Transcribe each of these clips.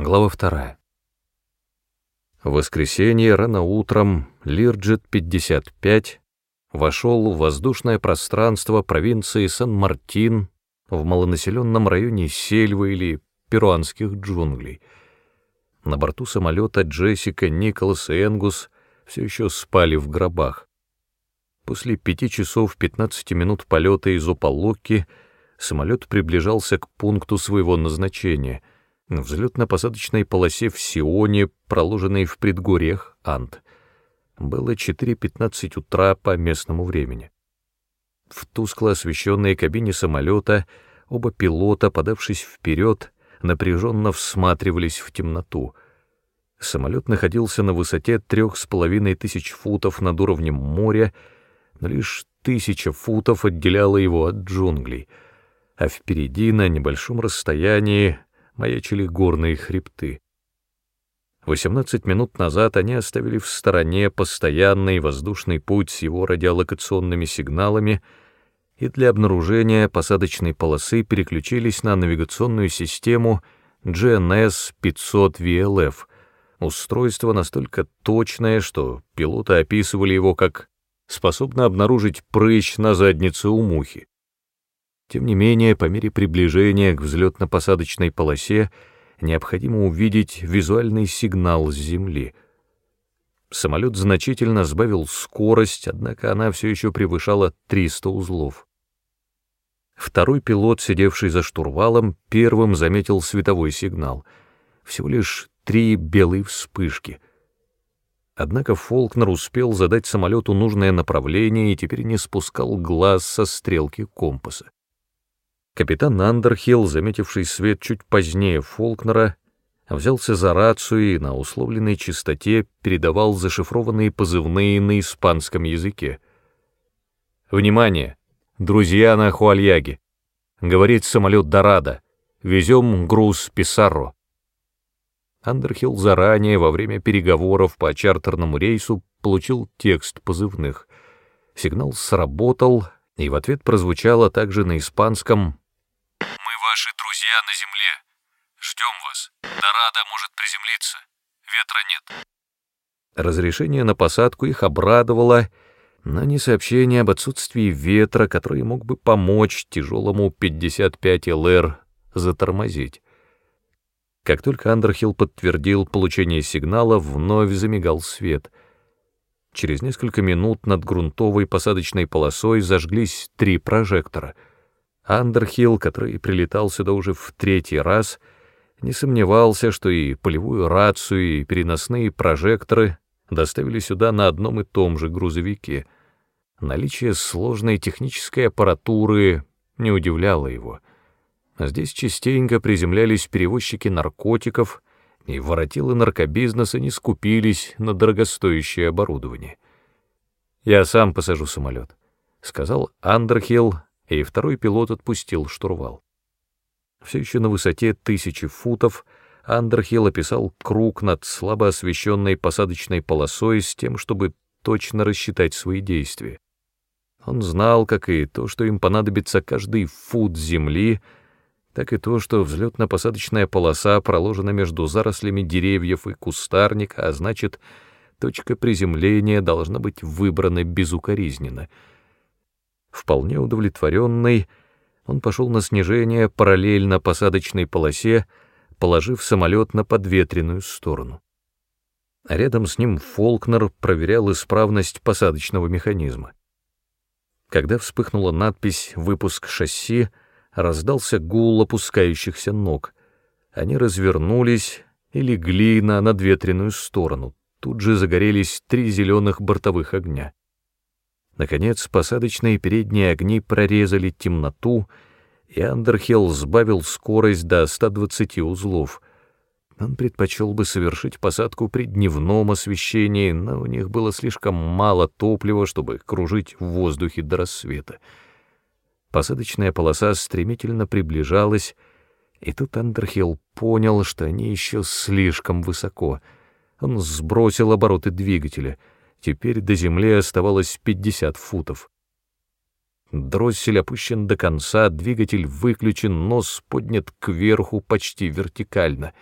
Глава вторая. Воскресенье рано утром Лирджет-55 вошел в воздушное пространство провинции Сан-Мартин в малонаселенном районе Сельвы или перуанских джунглей. На борту самолета Джессика, Николас и Энгус все еще спали в гробах. После пяти часов 15 минут полета из Ополоки самолет приближался к пункту своего назначения — на взлетно-посадочной полосе в Сионе, проложенной в предгорьях Ант. Было 4.15 утра по местному времени. В тускло освещенной кабине самолета оба пилота, подавшись вперед, напряженно всматривались в темноту. Самолет находился на высоте трех с половиной тысяч футов над уровнем моря, но лишь тысяча футов отделяла его от джунглей, а впереди, на небольшом расстоянии, маячили горные хребты. 18 минут назад они оставили в стороне постоянный воздушный путь с его радиолокационными сигналами и для обнаружения посадочной полосы переключились на навигационную систему GNS-500VLF, устройство настолько точное, что пилоты описывали его как способно обнаружить прыщ на заднице у мухи. Тем не менее, по мере приближения к взлетно-посадочной полосе необходимо увидеть визуальный сигнал с Земли. Самолет значительно сбавил скорость, однако она все еще превышала 300 узлов. Второй пилот, сидевший за штурвалом, первым заметил световой сигнал. Всего лишь три белые вспышки. Однако Фолкнер успел задать самолету нужное направление и теперь не спускал глаз со стрелки компаса. Капитан Андерхилл, заметивший свет чуть позднее Фолкнера, взялся за рацию и на условленной частоте передавал зашифрованные позывные на испанском языке. «Внимание! Друзья на Хуальяге!» — говорит самолет Дорадо. «Везем груз Писарро». Андерхилл заранее, во время переговоров по чартерному рейсу, получил текст позывных. Сигнал сработал, и в ответ прозвучало также на испанском ваши друзья на земле. Ждем вас. Дорадо может приземлиться. Ветра нет. Разрешение на посадку их обрадовало, но не сообщение об отсутствии ветра, который мог бы помочь тяжелому 55 ЛР затормозить. Как только Андерхилл подтвердил получение сигнала, вновь замигал свет. Через несколько минут над грунтовой посадочной полосой зажглись три прожектора — Андерхилл, который прилетал сюда уже в третий раз, не сомневался, что и полевую рацию, и переносные прожекторы доставили сюда на одном и том же грузовике. Наличие сложной технической аппаратуры не удивляло его. Здесь частенько приземлялись перевозчики наркотиков, и воротилы наркобизнеса не скупились на дорогостоящее оборудование. «Я сам посажу самолет», — сказал Андерхилл, и второй пилот отпустил штурвал. Все еще на высоте тысячи футов Андерхилл описал круг над слабо освещенной посадочной полосой с тем, чтобы точно рассчитать свои действия. Он знал, как и то, что им понадобится каждый фут земли, так и то, что взлетно-посадочная полоса проложена между зарослями деревьев и кустарника, а значит, точка приземления должна быть выбрана безукоризненно — Вполне удовлетворенный, он пошел на снижение параллельно посадочной полосе, положив самолет на подветренную сторону. А рядом с ним Фолкнер проверял исправность посадочного механизма. Когда вспыхнула надпись «Выпуск шасси», раздался гул опускающихся ног. Они развернулись и легли на надветренную сторону. Тут же загорелись три зеленых бортовых огня. Наконец, посадочные передние огни прорезали темноту, и Андерхилл сбавил скорость до 120 узлов. Он предпочел бы совершить посадку при дневном освещении, но у них было слишком мало топлива, чтобы кружить в воздухе до рассвета. Посадочная полоса стремительно приближалась, и тут Андерхилл понял, что они еще слишком высоко. Он сбросил обороты двигателя — Теперь до земли оставалось 50 футов. Дроссель опущен до конца, двигатель выключен, нос поднят кверху почти вертикально.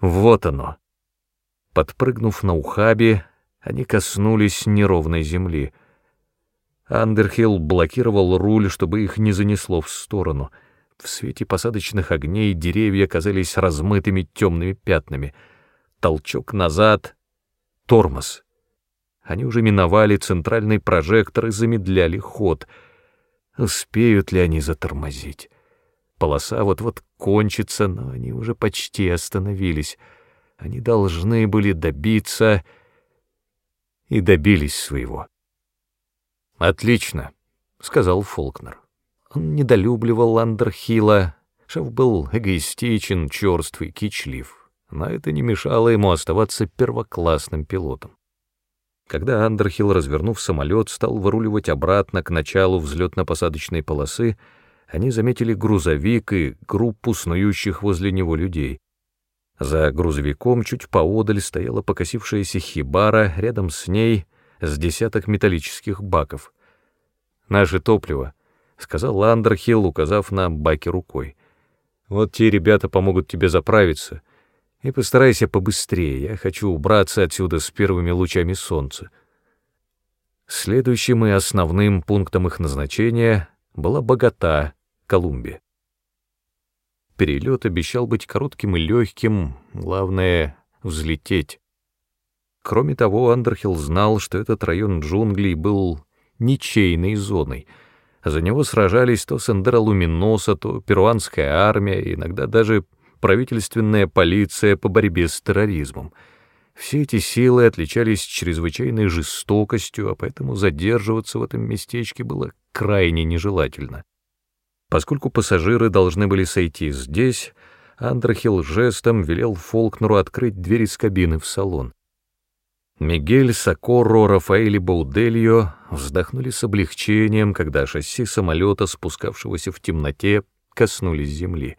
Вот оно. Подпрыгнув на ухабе, они коснулись неровной земли. Андерхилл блокировал руль, чтобы их не занесло в сторону. В свете посадочных огней деревья казались размытыми темными пятнами. Толчок назад — тормоз. Они уже миновали центральный прожектор и замедляли ход. Успеют ли они затормозить? Полоса вот-вот кончится, но они уже почти остановились. Они должны были добиться и добились своего. «Отлично», — сказал Фолкнер. Он недолюбливал Андерхилла, шеф был эгоистичен, черств и кичлив, но это не мешало ему оставаться первоклассным пилотом. Когда Андерхилл, развернув самолет, стал выруливать обратно к началу взлетно-посадочной полосы, они заметили грузовик и группу снующих возле него людей. За грузовиком чуть поодаль стояла покосившаяся хибара, рядом с ней с десяток металлических баков. «Наше топливо», — сказал Андерхилл, указав на баки рукой. «Вот те ребята помогут тебе заправиться. И постарайся побыстрее, я хочу убраться отсюда с первыми лучами солнца». Следующим и основным пунктом их назначения была Богота, Колумбия. Перелет обещал быть коротким и легким, главное — взлететь. Кроме того, Андерхилл знал, что этот район джунглей был ничейной зоной. За него сражались то Сендера Луминоса, то перуанская армия, иногда даже правительственная полиция по борьбе с терроризмом. Все эти силы отличались чрезвычайной жестокостью, а поэтому задерживаться в этом местечке было крайне нежелательно. Поскольку пассажиры должны были сойти здесь, Андрахил жестом велел Фолкнеру открыть дверь из кабины в салон. Мигель, Сокорро, Рафаэль и Баудельо вздохнули с облегчением, когда шасси самолета, спускавшегося в темноте, коснулись земли.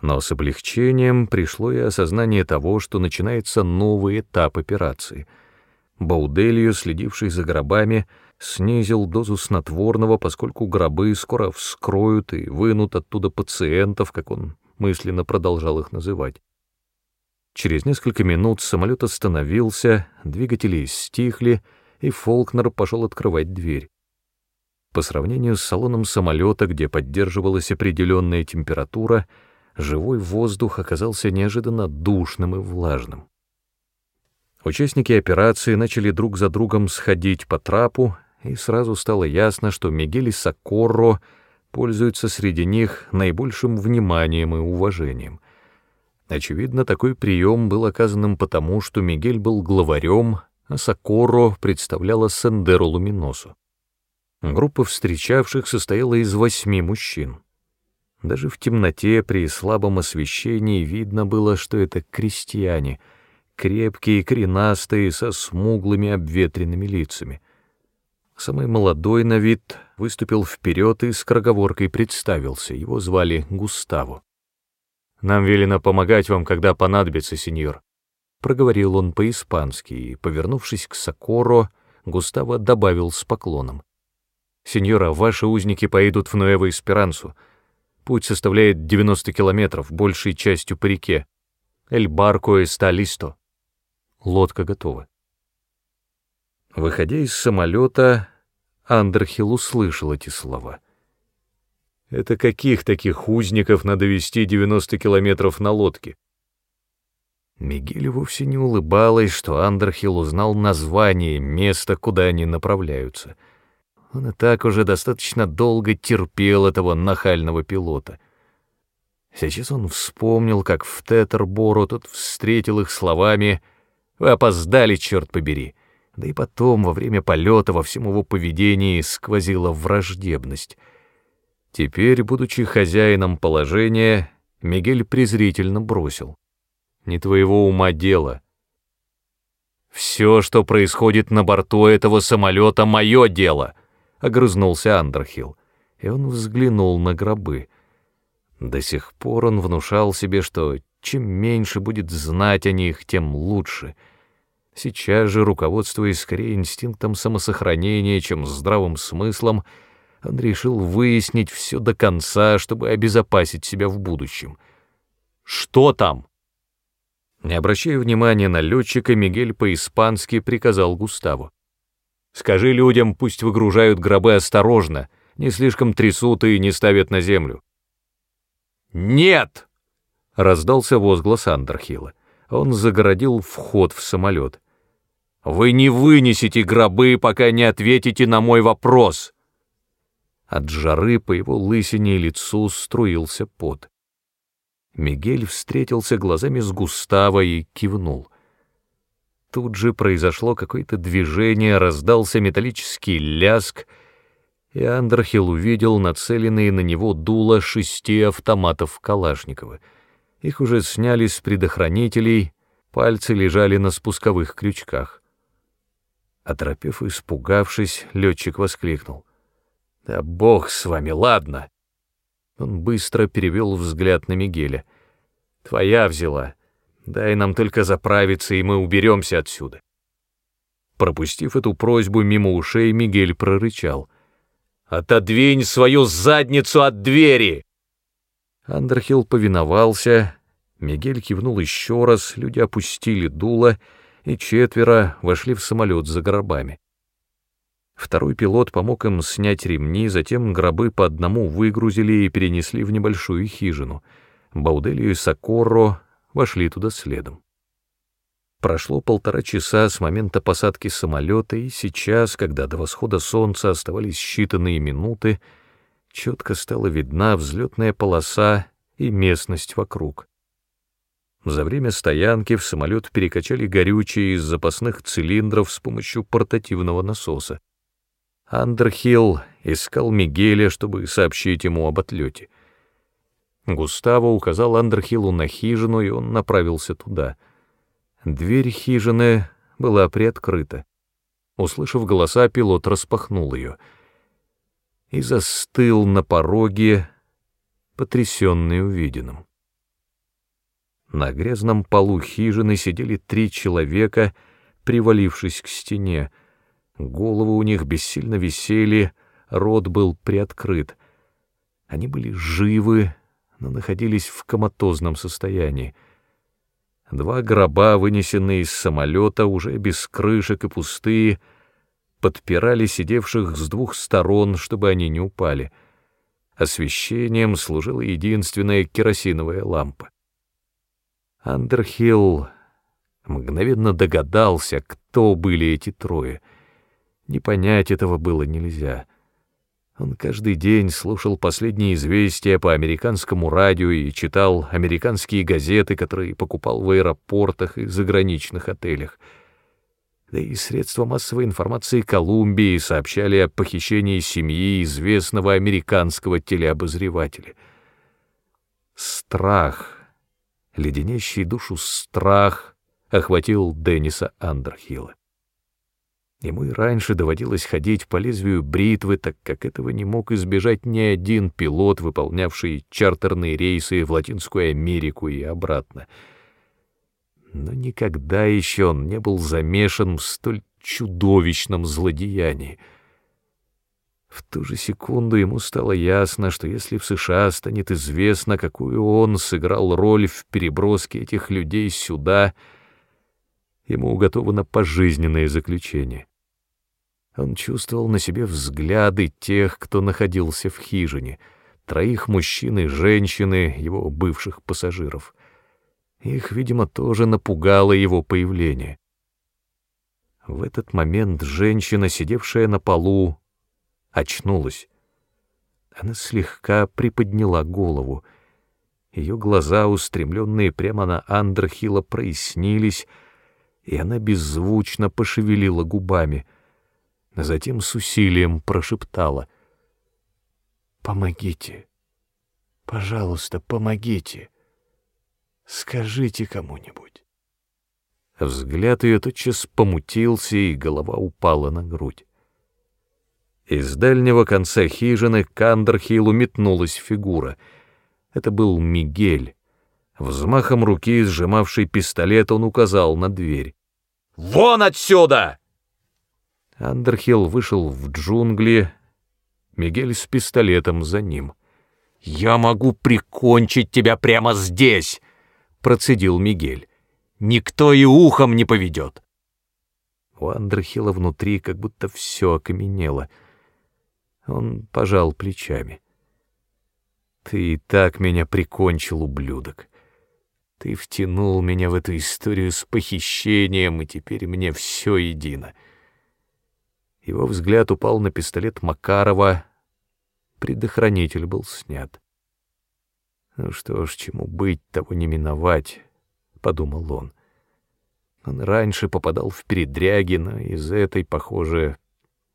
Но с облегчением пришло и осознание того, что начинается новый этап операции. Баудельо, следивший за гробами, снизил дозу снотворного, поскольку гробы скоро вскроют и вынут оттуда пациентов, как он мысленно продолжал их называть. Через несколько минут самолет остановился, двигатели стихли, и Фолкнер пошел открывать дверь. По сравнению с салоном самолета, где поддерживалась определенная температура, живой воздух оказался неожиданно душным и влажным. Участники операции начали друг за другом сходить по трапу, и сразу стало ясно, что Мигель и Сокорро пользуются среди них наибольшим вниманием и уважением. Очевидно, такой прием был оказанным потому, что Мигель был главарем, а Сокорро представляла Сендеро Луминосу. Группа встречавших состояла из восьми мужчин. Даже в темноте при слабом освещении видно было, что это крестьяне, крепкие, коренастые, со смуглыми обветренными лицами — Самый молодой на вид выступил вперед и с скороговоркой представился. Его звали Густаво. «Нам велено помогать вам, когда понадобится, сеньор», — проговорил он по-испански, и, повернувшись к Сокоро, Густаво добавил с поклоном. «Сеньора, ваши узники поедут в Нуэво-Эсперансу. Путь составляет 90 километров, большей частью по реке. Эль Барко эста листо». Лодка готова. Выходя из самолета, Андерхилл услышал эти слова. «Это каких таких узников надо вести 90 километров на лодке?» Мигель вовсе не улыбалась, что Андерхилл узнал название места, куда они направляются. Он и так уже достаточно долго терпел этого нахального пилота. Сейчас он вспомнил, как в Тетербору тот встретил их словами «Вы опоздали, черт побери!» Да и потом, во время полета, во всем его поведении сквозила враждебность. Теперь, будучи хозяином положения, Мигель презрительно бросил. «Не твоего ума дело. Все, что происходит на борту этого самолета, мое дело!» — огрызнулся Андерхилл, и он взглянул на гробы. До сих пор он внушал себе, что чем меньше будет знать о них, тем лучше — Сейчас же, руководствуясь скорее инстинктом самосохранения, чем здравым смыслом, он решил выяснить все до конца, чтобы обезопасить себя в будущем. «Что там?» Не обращая внимания на летчика, Мигель по-испански приказал Густаву. «Скажи людям, пусть выгружают гробы осторожно, не слишком трясут и не ставят на землю». «Нет!» — раздался возглас Андерхилла. Он загородил вход в самолет. «Вы не вынесете гробы, пока не ответите на мой вопрос!» От жары по его лысине лицу струился пот. Мигель встретился глазами с Густаво и кивнул. Тут же произошло какое-то движение, раздался металлический ляск, и Андерхилл увидел нацеленные на него дуло шести автоматов Калашникова. Их уже сняли с предохранителей, пальцы лежали на спусковых крючках. Оторопев испугавшись, летчик воскликнул. «Да бог с вами, ладно!» Он быстро перевел взгляд на Мигеля. «Твоя взяла. Дай нам только заправиться, и мы уберемся отсюда». Пропустив эту просьбу мимо ушей, Мигель прорычал. «Отодвинь свою задницу от двери!» Андерхилл повиновался, Мигель кивнул еще раз, люди опустили дуло, и четверо вошли в самолет за гробами. Второй пилот помог им снять ремни, затем гробы по одному выгрузили и перенесли в небольшую хижину. Бауделью и Сокорро вошли туда следом. Прошло полтора часа с момента посадки самолета, и сейчас, когда до восхода солнца оставались считанные минуты, четко стала видна взлетная полоса и местность вокруг. За время стоянки в самолет перекачали горючее из запасных цилиндров с помощью портативного насоса. Андерхилл искал Мигеля, чтобы сообщить ему об отлете. Густаво указал Андерхиллу на хижину, и он направился туда. Дверь хижины была приоткрыта. Услышав голоса, пилот распахнул ее и застыл на пороге, потрясенный увиденным. На грязном полу хижины сидели три человека, привалившись к стене, Головы у них бессильно висели, рот был приоткрыт. Они были живы, но находились в коматозном состоянии. Два гроба, вынесенные из самолета, уже без крышек и пустые, подпирали сидевших с двух сторон, чтобы они не упали. Освещением служила единственная керосиновая лампа. Андерхилл мгновенно догадался, кто были эти трое — не понять этого было нельзя. Он каждый день слушал последние известия по американскому радио и читал американские газеты, которые покупал в аэропортах и заграничных отелях. Да и средства массовой информации Колумбии сообщали о похищении семьи известного американского телеобозревателя. Страх, леденящий душу страх, охватил Денниса Андерхилла. Ему и раньше доводилось ходить по лезвию бритвы, так как этого не мог избежать ни один пилот, выполнявший чартерные рейсы в Латинскую Америку и обратно. Но никогда еще он не был замешан в столь чудовищном злодеянии. В ту же секунду ему стало ясно, что если в США станет известно, какую он сыграл роль в переброске этих людей сюда, ему уготовано пожизненное заключение. Он чувствовал на себе взгляды тех, кто находился в хижине, троих мужчин и женщины, его бывших пассажиров. Их, видимо, тоже напугало его появление. В этот момент женщина, сидевшая на полу, очнулась. Она слегка приподняла голову. Ее глаза, устремленные прямо на Андерхилла, прояснились, и она беззвучно пошевелила губами — затем с усилием прошептала. «Помогите! Пожалуйста, помогите! Скажите кому-нибудь!» Взгляд ее тотчас помутился, и голова упала на грудь. Из дальнего конца хижины к Андерхиллу метнулась фигура. Это был Мигель. Взмахом руки, сжимавший пистолет, он указал на дверь. «Вон отсюда!» Андерхилл вышел в джунгли, Мигель с пистолетом за ним. «Я могу прикончить тебя прямо здесь!» — процедил Мигель. никто и ухом не поведет. У Андерхилла внутри как будто все окаменело. Он пожал плечами. «Ты и так меня прикончил, ублюдок. Ты втянул меня в эту историю с похищением, и теперь мне все едино». Его взгляд упал на пистолет Макарова. Предохранитель был снят. «Ну что ж, чему быть, того не миновать», — подумал он. Он раньше попадал в передряги, но из этой, похоже,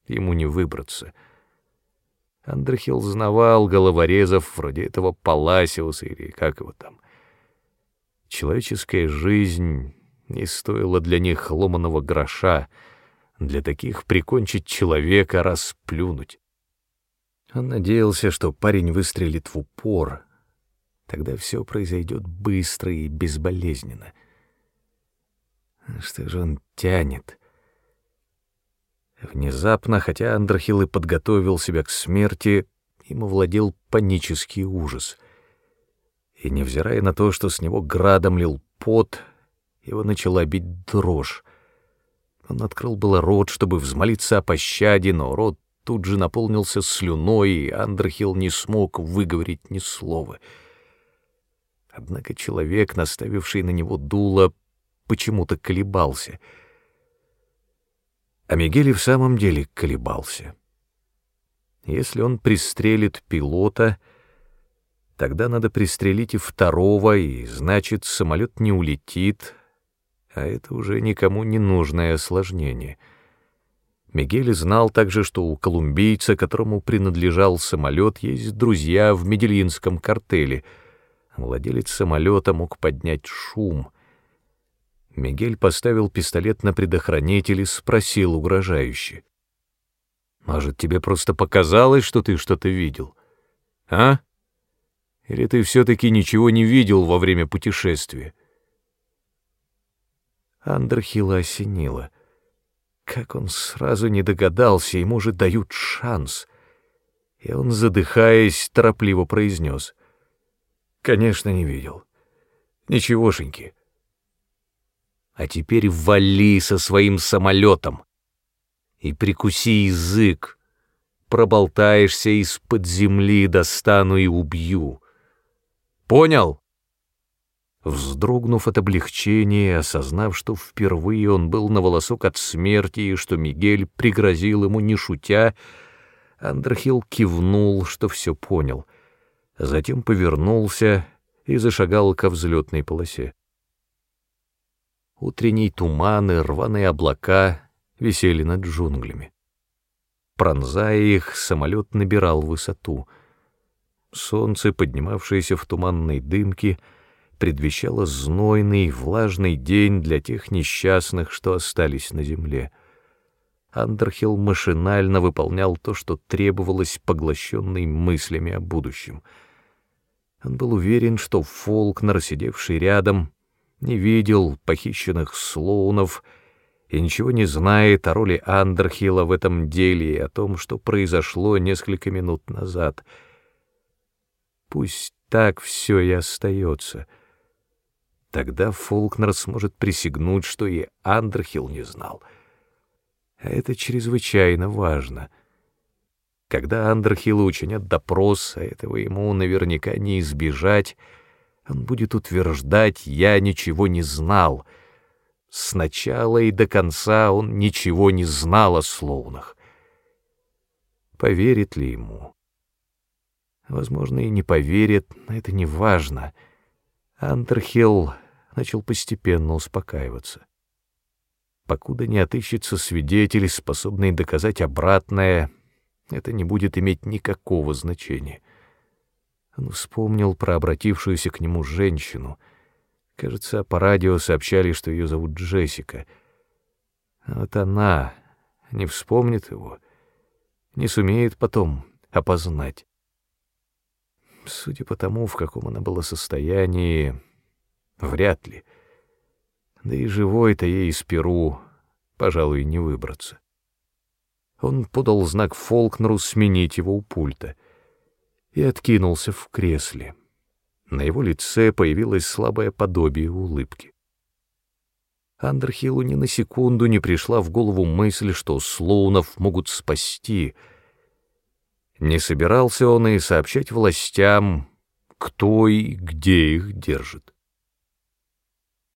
ему не выбраться. Андрехил знавал головорезов вроде этого Паласиуса или как его там. Человеческая жизнь не стоила для них ломаного гроша, для таких прикончить человека, расплюнуть. Он надеялся, что парень выстрелит в упор, тогда все произойдет быстро и безболезненно — что же он тянет? Внезапно, хотя Андрахил и подготовил себя к смерти, ему владел панический ужас. И, невзирая на то, что с него градом лил пот, его начала бить дрожь. Он открыл было рот, чтобы взмолиться о пощаде, но рот тут же наполнился слюной, и Андрахил не смог выговорить ни слова. Однако человек, наставивший на него дуло, почему-то колебался. А Мигель в самом деле колебался. Если он пристрелит пилота, тогда надо пристрелить и второго, и значит, самолет не улетит, а это уже никому не нужное осложнение. Мигель знал также, что у колумбийца, которому принадлежал самолет, есть друзья в медельинском картеле. Владелец самолета мог поднять шум. Мигель поставил пистолет на предохранитель и спросил угрожающе. «Может, тебе просто показалось, что ты что-то видел? А? Или ты все-таки ничего не видел во время путешествия?» Андерхилла осенило. Как он сразу не догадался, ему же дают шанс. И он, задыхаясь, торопливо произнес. «Конечно, не видел. Ничегошеньки». А теперь вали со своим самолетом и прикуси язык. Проболтаешься из-под земли, достану и убью. Понял? Вздрогнув от облегчения, осознав, что впервые он был на волосок от смерти и что Мигель пригрозил ему не шутя, Андрахил кивнул, что все понял, затем повернулся и зашагал ко взлетной полосе. Утренние туманы, рваные облака висели над джунглями. Пронзая их, самолет набирал высоту. Солнце, поднимавшееся в туманной дымке, предвещало знойный, влажный день для тех несчастных, что остались на земле. Андерхилл машинально выполнял то, что требовалось, поглощенный мыслями о будущем. Он был уверен, что Фолкнер, сидевший рядом, не видел похищенных слоунов и ничего не знает о роли Андерхилла в этом деле и о том, что произошло несколько минут назад. Пусть так все и остается. Тогда Фолкнер сможет присягнуть, что и Андерхилл не знал. А это чрезвычайно важно. Когда Андерхилла учинят допрос, а этого ему наверняка не избежать, он будет утверждать, я ничего не знал. Сначала и до конца он ничего не знал о Слоунах. Поверит ли ему? Возможно, и не поверит, но это не важно. Андерхилл начал постепенно успокаиваться. Покуда не отыщется свидетель, способный доказать обратное, это не будет иметь никакого значения. Он вспомнил про обратившуюся к нему женщину. Кажется, по радио сообщали, что ее зовут Джессика. А вот она не вспомнит его, не сумеет потом опознать. Судя по тому, в каком она была состоянии, вряд ли. Да и живой-то ей из Перу, пожалуй, не выбраться. Он подал знак Фолкнеру сменить его у пульта — и откинулся в кресле. На его лице появилось слабое подобие улыбки. Андерхиллу ни на секунду не пришла в голову мысль, что Слоунов могут спасти. Не собирался он и сообщать властям, кто и где их держит.